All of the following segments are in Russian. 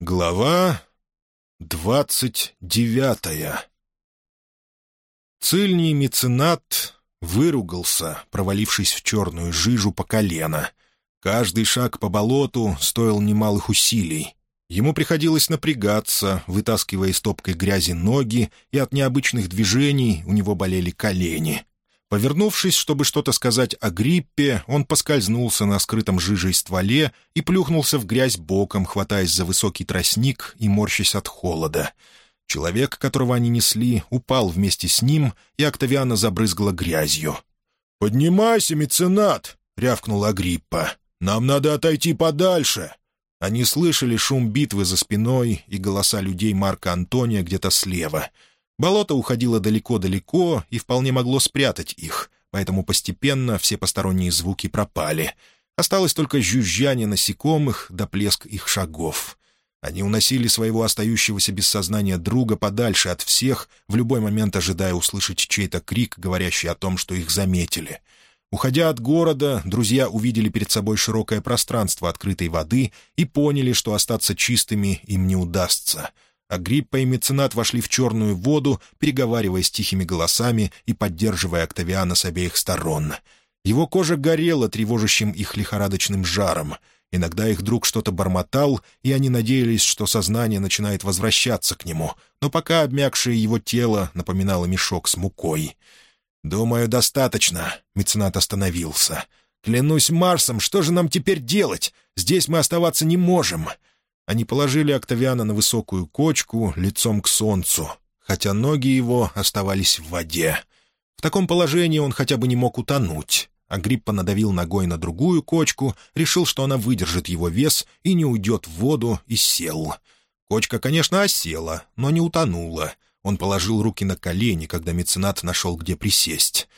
Глава двадцать девятая Цильний меценат выругался, провалившись в черную жижу по колено. Каждый шаг по болоту стоил немалых усилий. Ему приходилось напрягаться, вытаскивая из топкой грязи ноги, и от необычных движений у него болели колени. Повернувшись, чтобы что-то сказать о гриппе, он поскользнулся на скрытом жижей стволе и плюхнулся в грязь боком, хватаясь за высокий тростник и морщась от холода. Человек, которого они несли, упал вместе с ним, и Октавиана забрызгала грязью. «Поднимайся, меценат!» — рявкнула Гриппа. «Нам надо отойти подальше!» Они слышали шум битвы за спиной и голоса людей Марка Антония где-то слева — Болото уходило далеко-далеко и вполне могло спрятать их, поэтому постепенно все посторонние звуки пропали. Осталось только жужжание насекомых да плеск их шагов. Они уносили своего остающегося без сознания друга подальше от всех, в любой момент ожидая услышать чей-то крик, говорящий о том, что их заметили. Уходя от города, друзья увидели перед собой широкое пространство открытой воды и поняли, что остаться чистыми им не удастся — Агриппа и меценат вошли в черную воду, переговариваясь тихими голосами и поддерживая Октавиана с обеих сторон. Его кожа горела тревожащим их лихорадочным жаром. Иногда их друг что-то бормотал, и они надеялись, что сознание начинает возвращаться к нему, но пока обмякшее его тело напоминало мешок с мукой. «Думаю, достаточно», — меценат остановился. «Клянусь Марсом, что же нам теперь делать? Здесь мы оставаться не можем». Они положили Октавиана на высокую кочку, лицом к солнцу, хотя ноги его оставались в воде. В таком положении он хотя бы не мог утонуть. Агриппа надавил ногой на другую кочку, решил, что она выдержит его вес и не уйдет в воду, и сел. Кочка, конечно, осела, но не утонула. Он положил руки на колени, когда меценат нашел, где присесть.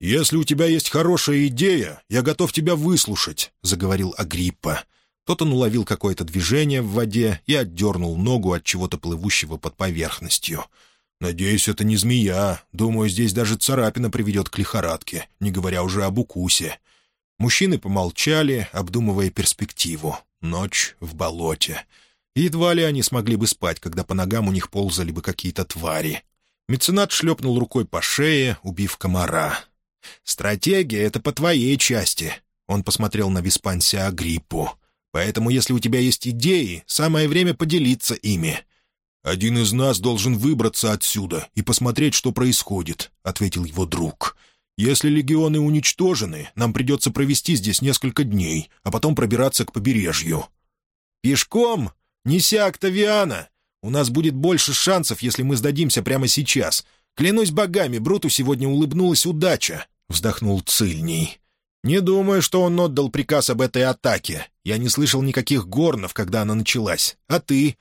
«Если у тебя есть хорошая идея, я готов тебя выслушать», — заговорил Агриппа. Тот он уловил какое-то движение в воде и отдернул ногу от чего-то плывущего под поверхностью. «Надеюсь, это не змея. Думаю, здесь даже царапина приведет к лихорадке, не говоря уже об укусе». Мужчины помолчали, обдумывая перспективу. Ночь в болоте. едва ли они смогли бы спать, когда по ногам у них ползали бы какие-то твари. Меценат шлепнул рукой по шее, убив комара. «Стратегия — это по твоей части». Он посмотрел на Виспансия Агриппу. Поэтому, если у тебя есть идеи, самое время поделиться ими». «Один из нас должен выбраться отсюда и посмотреть, что происходит», — ответил его друг. «Если легионы уничтожены, нам придется провести здесь несколько дней, а потом пробираться к побережью». «Пешком? Неся Октавиана! У нас будет больше шансов, если мы сдадимся прямо сейчас. Клянусь богами, Бруту сегодня улыбнулась удача», — вздохнул Цильний. «Не думаю, что он отдал приказ об этой атаке. Я не слышал никаких горнов, когда она началась. А ты?»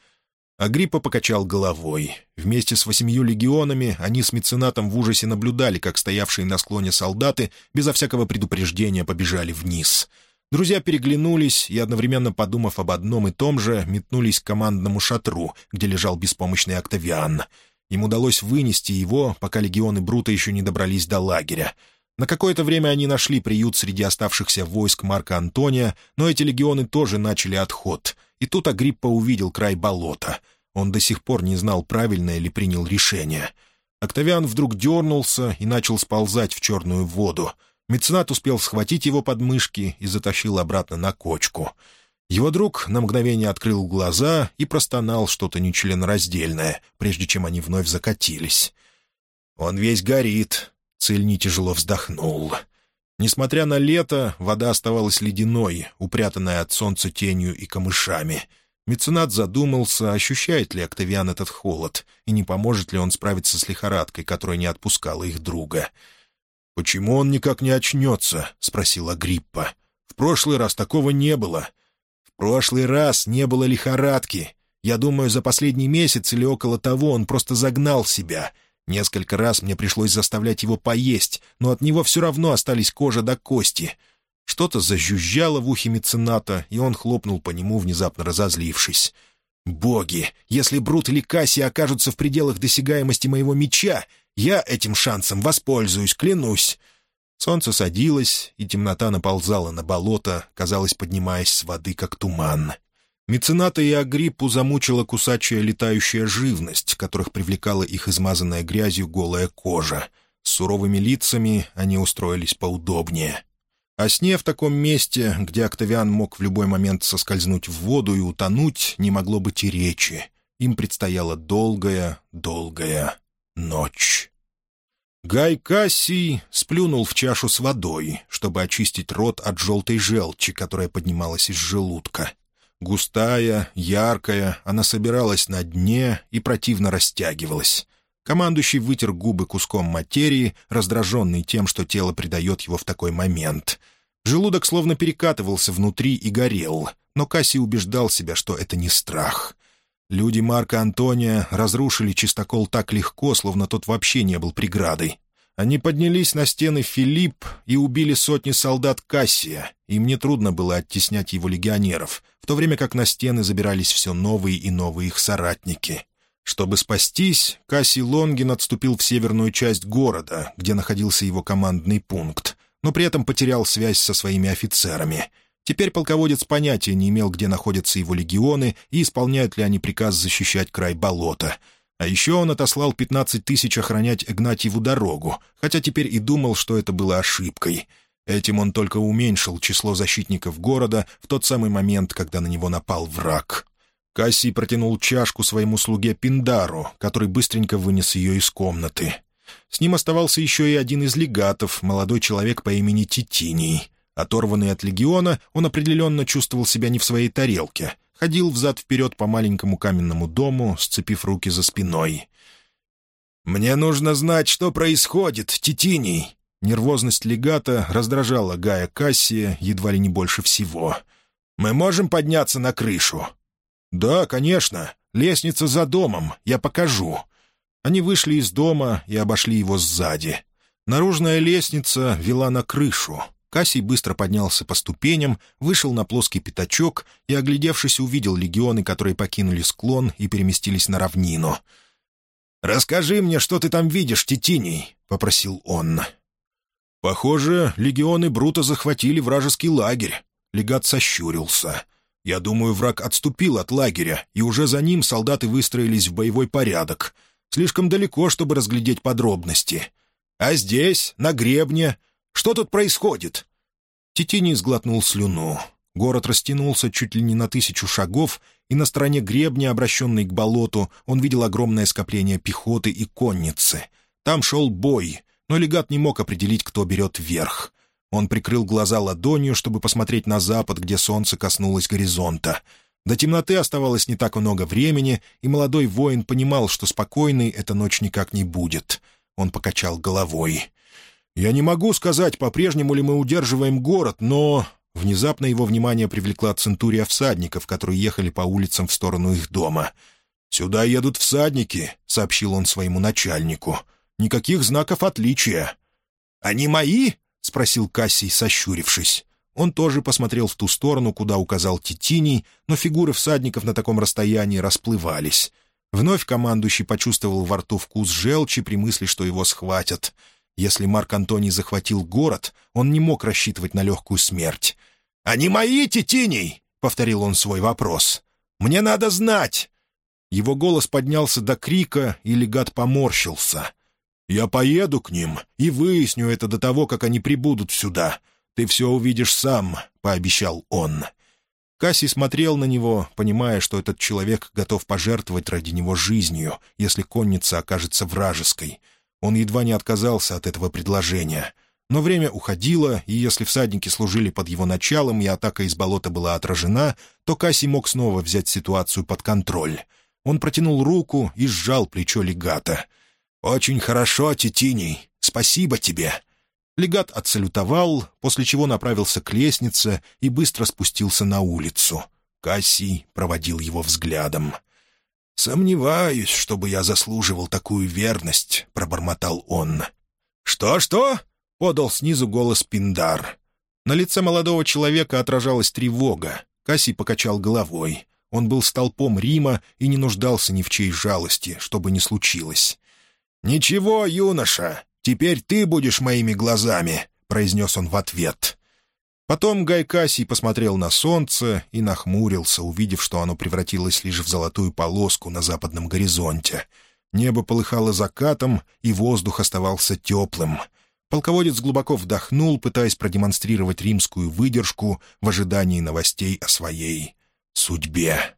Агриппа покачал головой. Вместе с восемью легионами они с меценатом в ужасе наблюдали, как стоявшие на склоне солдаты безо всякого предупреждения побежали вниз. Друзья переглянулись и, одновременно подумав об одном и том же, метнулись к командному шатру, где лежал беспомощный Октавиан. Им удалось вынести его, пока легионы Брута еще не добрались до лагеря. На какое-то время они нашли приют среди оставшихся войск Марка Антония, но эти легионы тоже начали отход. И тут Агриппа увидел край болота. Он до сих пор не знал, правильное ли принял решение. Октавиан вдруг дернулся и начал сползать в черную воду. Меценат успел схватить его подмышки и затащил обратно на кочку. Его друг на мгновение открыл глаза и простонал что-то нечленораздельное, прежде чем они вновь закатились. «Он весь горит», Цельни тяжело вздохнул. Несмотря на лето, вода оставалась ледяной, упрятанная от солнца тенью и камышами. Меценат задумался, ощущает ли Октавиан этот холод, и не поможет ли он справиться с лихорадкой, которая не отпускала их друга. «Почему он никак не очнется?» — спросила Гриппа. «В прошлый раз такого не было». «В прошлый раз не было лихорадки. Я думаю, за последний месяц или около того он просто загнал себя. Несколько раз мне пришлось заставлять его поесть, но от него все равно остались кожа до кости. Что-то зажужжало в ухе мецената, и он хлопнул по нему, внезапно разозлившись. «Боги! Если Брут или Касси окажутся в пределах досягаемости моего меча, я этим шансом воспользуюсь, клянусь!» Солнце садилось, и темнота наползала на болото, казалось, поднимаясь с воды, как туман. Мецената и Агриппу замучила кусачая летающая живность, которых привлекала их измазанная грязью голая кожа. С суровыми лицами они устроились поудобнее. О сне в таком месте, где Октавиан мог в любой момент соскользнуть в воду и утонуть, не могло быть и речи. Им предстояла долгая, долгая ночь. Гай Кассий сплюнул в чашу с водой, чтобы очистить рот от желтой желчи, которая поднималась из желудка. Густая, яркая, она собиралась на дне и противно растягивалась. Командующий вытер губы куском материи, раздраженный тем, что тело предает его в такой момент. Желудок словно перекатывался внутри и горел, но Касси убеждал себя, что это не страх. Люди Марка Антония разрушили чистокол так легко, словно тот вообще не был преградой. Они поднялись на стены Филипп и убили сотни солдат Кассия. Им нетрудно было оттеснять его легионеров, в то время как на стены забирались все новые и новые их соратники. Чтобы спастись, Кассий Лонгин отступил в северную часть города, где находился его командный пункт, но при этом потерял связь со своими офицерами. Теперь полководец понятия не имел, где находятся его легионы и исполняют ли они приказ защищать край болота. А еще он отослал 15 тысяч охранять Игнатьеву дорогу, хотя теперь и думал, что это было ошибкой. Этим он только уменьшил число защитников города в тот самый момент, когда на него напал враг. Кассий протянул чашку своему слуге Пиндару, который быстренько вынес ее из комнаты. С ним оставался еще и один из легатов, молодой человек по имени Титиний. Оторванный от легиона, он определенно чувствовал себя не в своей тарелке. Ходил взад-вперед по маленькому каменному дому, сцепив руки за спиной. «Мне нужно знать, что происходит, Титиний!» Нервозность легата раздражала Гая Кассия едва ли не больше всего. «Мы можем подняться на крышу?» «Да, конечно. Лестница за домом. Я покажу». Они вышли из дома и обошли его сзади. Наружная лестница вела на крышу. Кассий быстро поднялся по ступеням, вышел на плоский пятачок и, оглядевшись, увидел легионы, которые покинули склон и переместились на равнину. «Расскажи мне, что ты там видишь, Титиний», — попросил он. «Похоже, легионы Брута захватили вражеский лагерь». Легат сощурился. Я думаю, враг отступил от лагеря, и уже за ним солдаты выстроились в боевой порядок. Слишком далеко, чтобы разглядеть подробности. А здесь, на гребне, что тут происходит?» Тетини сглотнул слюну. Город растянулся чуть ли не на тысячу шагов, и на стороне гребня, обращенной к болоту, он видел огромное скопление пехоты и конницы. Там шел бой, но легат не мог определить, кто берет верх. Он прикрыл глаза ладонью, чтобы посмотреть на запад, где солнце коснулось горизонта. До темноты оставалось не так много времени, и молодой воин понимал, что спокойной эта ночь никак не будет. Он покачал головой. «Я не могу сказать, по-прежнему ли мы удерживаем город, но...» Внезапно его внимание привлекла центурия всадников, которые ехали по улицам в сторону их дома. «Сюда едут всадники», — сообщил он своему начальнику. «Никаких знаков отличия». «Они мои?» — спросил Кассий, сощурившись. Он тоже посмотрел в ту сторону, куда указал Титиний, но фигуры всадников на таком расстоянии расплывались. Вновь командующий почувствовал во рту вкус желчи при мысли, что его схватят. Если Марк Антоний захватил город, он не мог рассчитывать на легкую смерть. «Они мои, Титиний!» — повторил он свой вопрос. «Мне надо знать!» Его голос поднялся до крика, и легат поморщился. Я поеду к ним и выясню это до того, как они прибудут сюда. Ты все увидишь сам», — пообещал он. Касси смотрел на него, понимая, что этот человек готов пожертвовать ради него жизнью, если конница окажется вражеской. Он едва не отказался от этого предложения. Но время уходило, и если всадники служили под его началом и атака из болота была отражена, то Касси мог снова взять ситуацию под контроль. Он протянул руку и сжал плечо легата — «Очень хорошо, Титиний. Спасибо тебе». Легат отсалютовал, после чего направился к лестнице и быстро спустился на улицу. Кассий проводил его взглядом. «Сомневаюсь, чтобы я заслуживал такую верность», — пробормотал он. «Что-что?» — подал снизу голос Пиндар. На лице молодого человека отражалась тревога. Кассий покачал головой. Он был столпом Рима и не нуждался ни в чьей жалости, что бы ни случилось. «Ничего, юноша, теперь ты будешь моими глазами», — произнес он в ответ. Потом Гайкасий посмотрел на солнце и нахмурился, увидев, что оно превратилось лишь в золотую полоску на западном горизонте. Небо полыхало закатом, и воздух оставался теплым. Полководец глубоко вдохнул, пытаясь продемонстрировать римскую выдержку в ожидании новостей о своей судьбе.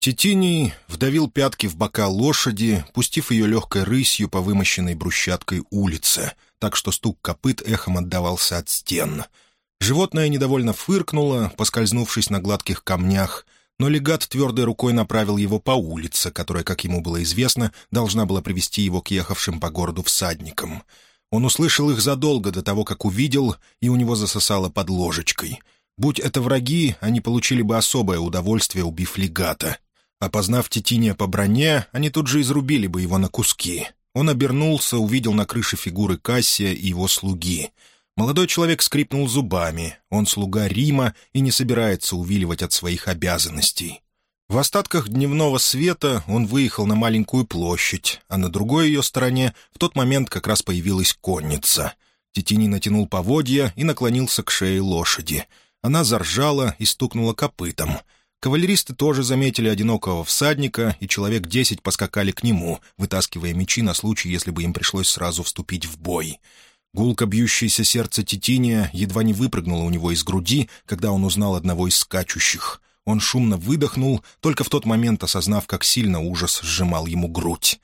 Титиний вдавил пятки в бока лошади, пустив ее легкой рысью по вымощенной брусчаткой улице, так что стук копыт эхом отдавался от стен — Животное недовольно фыркнуло, поскользнувшись на гладких камнях, но легат твердой рукой направил его по улице, которая, как ему было известно, должна была привести его к ехавшим по городу всадникам. Он услышал их задолго до того, как увидел, и у него засосало под ложечкой. Будь это враги, они получили бы особое удовольствие, убив легата. Опознав Титиния по броне, они тут же изрубили бы его на куски. Он обернулся, увидел на крыше фигуры Кассия и его слуги — Молодой человек скрипнул зубами. Он слуга Рима и не собирается увиливать от своих обязанностей. В остатках дневного света он выехал на маленькую площадь, а на другой ее стороне в тот момент как раз появилась конница. Тетини натянул поводья и наклонился к шее лошади. Она заржала и стукнула копытом. Кавалеристы тоже заметили одинокого всадника, и человек десять поскакали к нему, вытаскивая мечи на случай, если бы им пришлось сразу вступить в бой. Гулко бьющееся сердце Титиния едва не выпрыгнуло у него из груди, когда он узнал одного из скачущих. Он шумно выдохнул, только в тот момент осознав, как сильно ужас сжимал ему грудь.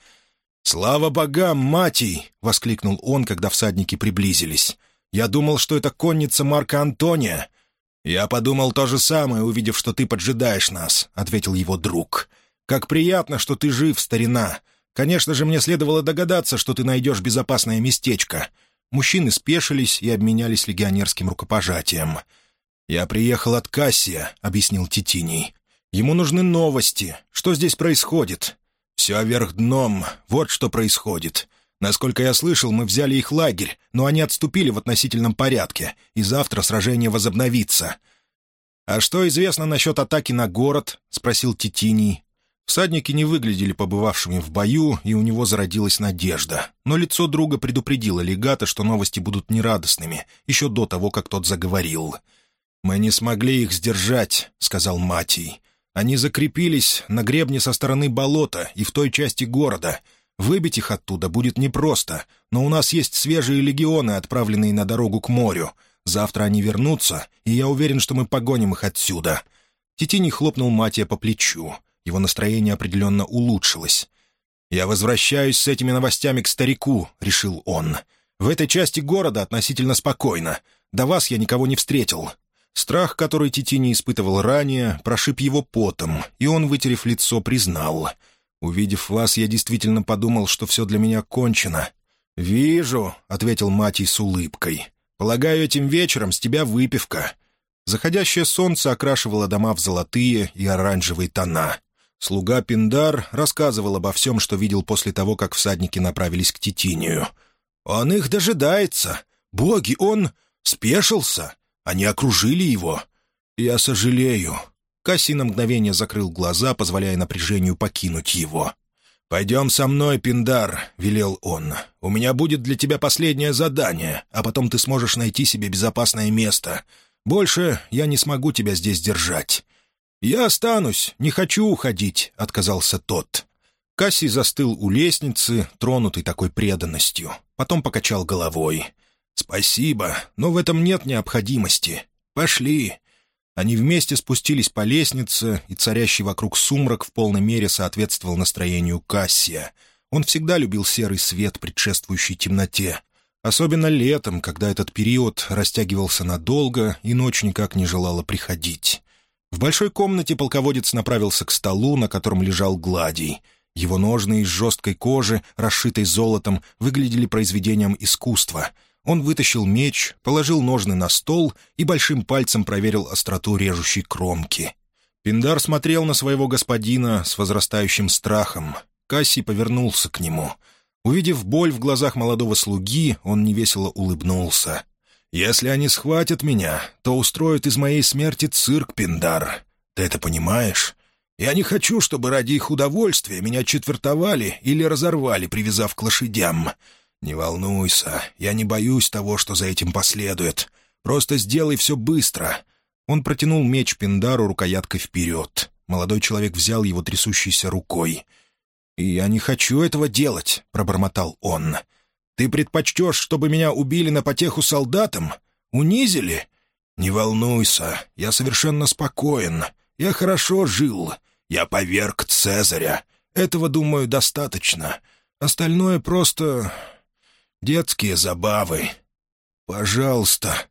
«Слава богам, матей!» — воскликнул он, когда всадники приблизились. «Я думал, что это конница Марка Антония». «Я подумал то же самое, увидев, что ты поджидаешь нас», — ответил его друг. «Как приятно, что ты жив, старина. Конечно же, мне следовало догадаться, что ты найдешь безопасное местечко. Мужчины спешились и обменялись легионерским рукопожатием. «Я приехал от Кассия», — объяснил Титиний. «Ему нужны новости. Что здесь происходит?» «Все вверх дном. Вот что происходит. Насколько я слышал, мы взяли их лагерь, но они отступили в относительном порядке, и завтра сражение возобновится». «А что известно насчет атаки на город?» — спросил Титиний. Всадники не выглядели побывавшими в бою, и у него зародилась надежда. Но лицо друга предупредило легата, что новости будут нерадостными, еще до того, как тот заговорил. «Мы не смогли их сдержать», — сказал Матий. «Они закрепились на гребне со стороны болота и в той части города. Выбить их оттуда будет непросто, но у нас есть свежие легионы, отправленные на дорогу к морю. Завтра они вернутся, и я уверен, что мы погоним их отсюда». Титини хлопнул Матия по плечу. Его настроение определенно улучшилось. «Я возвращаюсь с этими новостями к старику», — решил он. «В этой части города относительно спокойно. До вас я никого не встретил». Страх, который Тити не испытывал ранее, прошиб его потом, и он, вытерев лицо, признал. «Увидев вас, я действительно подумал, что все для меня кончено». «Вижу», — ответил Матий с улыбкой. «Полагаю, этим вечером с тебя выпивка». Заходящее солнце окрашивало дома в золотые и оранжевые тона. Слуга Пиндар рассказывал обо всем, что видел после того, как всадники направились к Титинию. «Он их дожидается. Боги, он спешился. Они окружили его. Я сожалею». Касси на мгновение закрыл глаза, позволяя напряжению покинуть его. «Пойдем со мной, Пиндар», — велел он. «У меня будет для тебя последнее задание, а потом ты сможешь найти себе безопасное место. Больше я не смогу тебя здесь держать. «Я останусь, не хочу уходить», — отказался тот. Кассий застыл у лестницы, тронутый такой преданностью. Потом покачал головой. «Спасибо, но в этом нет необходимости. Пошли». Они вместе спустились по лестнице, и царящий вокруг сумрак в полной мере соответствовал настроению Кассия. Он всегда любил серый свет, предшествующий темноте. Особенно летом, когда этот период растягивался надолго, и ночь никак не желала приходить. В большой комнате полководец направился к столу, на котором лежал гладий. Его ножны из жесткой кожи, расшитой золотом, выглядели произведением искусства. Он вытащил меч, положил ножны на стол и большим пальцем проверил остроту режущей кромки. Пиндар смотрел на своего господина с возрастающим страхом. Кассий повернулся к нему. Увидев боль в глазах молодого слуги, он невесело улыбнулся. Если они схватят меня, то устроят из моей смерти цирк, Пиндар. Ты это понимаешь? Я не хочу, чтобы ради их удовольствия меня четвертовали или разорвали, привязав к лошадям. Не волнуйся, я не боюсь того, что за этим последует. Просто сделай все быстро». Он протянул меч Пиндару рукояткой вперед. Молодой человек взял его трясущейся рукой. «Я не хочу этого делать», — пробормотал он. «Ты предпочтешь, чтобы меня убили на потеху солдатам? Унизили? Не волнуйся, я совершенно спокоен. Я хорошо жил. Я поверг Цезаря. Этого, думаю, достаточно. Остальное просто... детские забавы. Пожалуйста,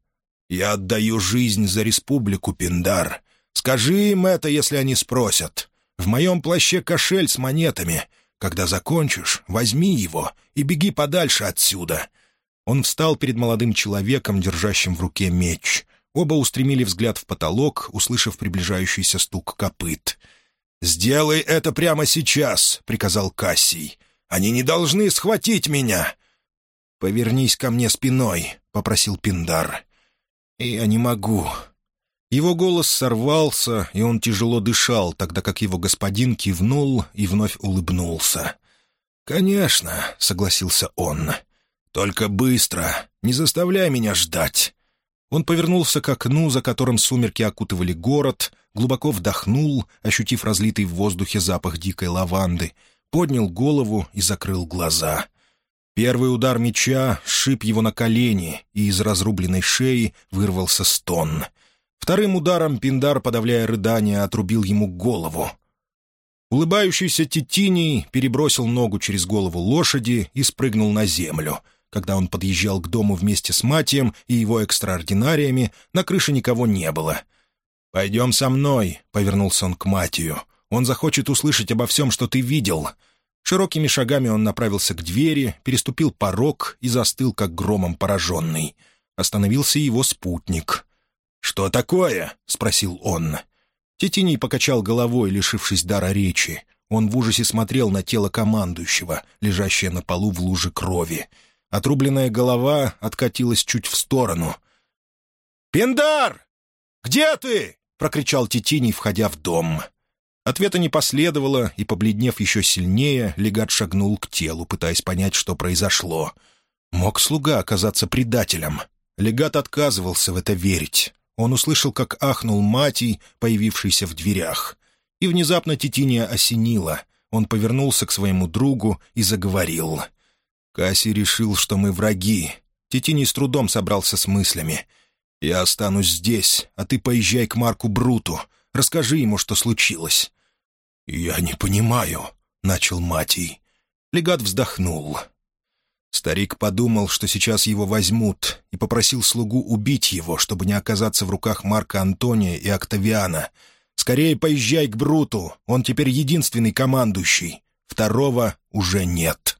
я отдаю жизнь за республику, Пиндар. Скажи им это, если они спросят. В моем плаще кошель с монетами. Когда закончишь, возьми его и беги подальше отсюда». Он встал перед молодым человеком, держащим в руке меч. Оба устремили взгляд в потолок, услышав приближающийся стук копыт. «Сделай это прямо сейчас», — приказал Кассий. «Они не должны схватить меня». «Повернись ко мне спиной», — попросил Пиндар. «Я не могу». Его голос сорвался, и он тяжело дышал, тогда как его господин кивнул и вновь улыбнулся. «Конечно», — согласился он. «Только быстро, не заставляй меня ждать». Он повернулся к окну, за которым сумерки окутывали город, глубоко вдохнул, ощутив разлитый в воздухе запах дикой лаванды, поднял голову и закрыл глаза. Первый удар меча сшиб его на колени, и из разрубленной шеи вырвался стон. Вторым ударом Пиндар, подавляя рыдания, отрубил ему голову. Улыбающийся Титиний перебросил ногу через голову лошади и спрыгнул на землю. Когда он подъезжал к дому вместе с Матием и его экстраординариями, на крыше никого не было. «Пойдем со мной», — повернулся он к Матию. «Он захочет услышать обо всем, что ты видел». Широкими шагами он направился к двери, переступил порог и застыл, как громом пораженный. Остановился его спутник. «Что такое?» — спросил он. Тетиний покачал головой, лишившись дара речи. Он в ужасе смотрел на тело командующего, лежащее на полу в луже крови. Отрубленная голова откатилась чуть в сторону. «Пиндар! Где ты?» — прокричал Тетиний, входя в дом. Ответа не последовало, и, побледнев еще сильнее, легат шагнул к телу, пытаясь понять, что произошло. Мог слуга оказаться предателем. Легат отказывался в это верить. Он услышал, как ахнул Матий, появившийся в дверях. И внезапно Титиния осенила. Он повернулся к своему другу и заговорил. Касси решил, что мы враги. Титиний с трудом собрался с мыслями. «Я останусь здесь, а ты поезжай к Марку Бруту. Расскажи ему, что случилось». «Я не понимаю», — начал Матий. Легат вздохнул. Старик подумал, что сейчас его возьмут, и попросил слугу убить его, чтобы не оказаться в руках Марка Антония и Октавиана. «Скорее поезжай к Бруту, он теперь единственный командующий. Второго уже нет».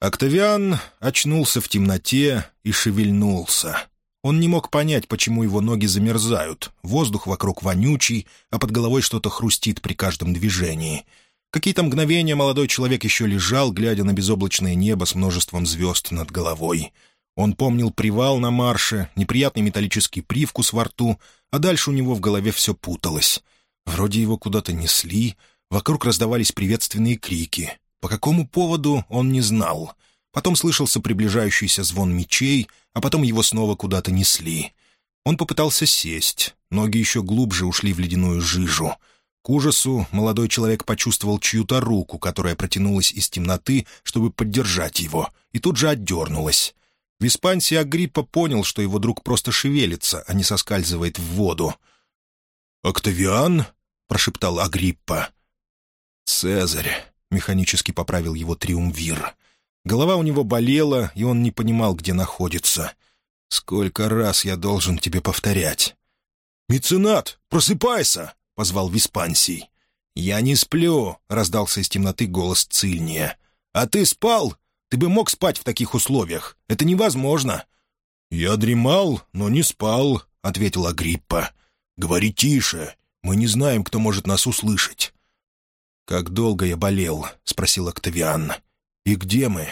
Октавиан очнулся в темноте и шевельнулся. Он не мог понять, почему его ноги замерзают, воздух вокруг вонючий, а под головой что-то хрустит при каждом движении. Какие-то мгновения молодой человек еще лежал, глядя на безоблачное небо с множеством звезд над головой. Он помнил привал на марше, неприятный металлический привкус во рту, а дальше у него в голове все путалось. Вроде его куда-то несли, вокруг раздавались приветственные крики. По какому поводу он не знал. Потом слышался приближающийся звон мечей — а потом его снова куда-то несли. Он попытался сесть, ноги еще глубже ушли в ледяную жижу. К ужасу молодой человек почувствовал чью-то руку, которая протянулась из темноты, чтобы поддержать его, и тут же отдернулась. В Испании Агриппа понял, что его друг просто шевелится, а не соскальзывает в воду. «Октавиан?» — прошептал Агриппа. «Цезарь», — механически поправил его триумвир. Голова у него болела, и он не понимал, где находится. «Сколько раз я должен тебе повторять?» «Меценат, просыпайся!» — позвал Виспансий. «Я не сплю», — раздался из темноты голос Цильния. «А ты спал? Ты бы мог спать в таких условиях. Это невозможно». «Я дремал, но не спал», — ответил Агриппа. «Говори тише. Мы не знаем, кто может нас услышать». «Как долго я болел?» — спросил Октавиан. «И где мы?»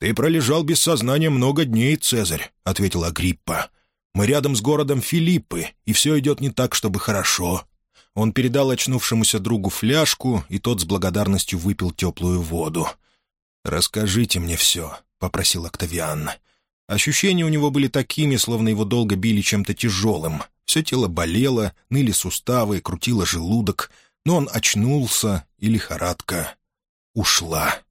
«Ты пролежал без сознания много дней, Цезарь», — ответила Агриппа. «Мы рядом с городом Филиппы, и все идет не так, чтобы хорошо». Он передал очнувшемуся другу фляжку, и тот с благодарностью выпил теплую воду. «Расскажите мне все», — попросил Октавиан. Ощущения у него были такими, словно его долго били чем-то тяжелым. Все тело болело, ныли суставы, крутило желудок, но он очнулся, и лихорадка ушла.